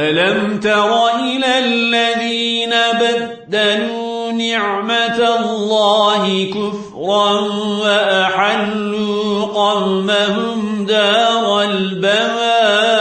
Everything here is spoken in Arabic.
ألم تر إلى الذين بدلوا نعمة الله كفرا وأحلوا قومهم دار البوار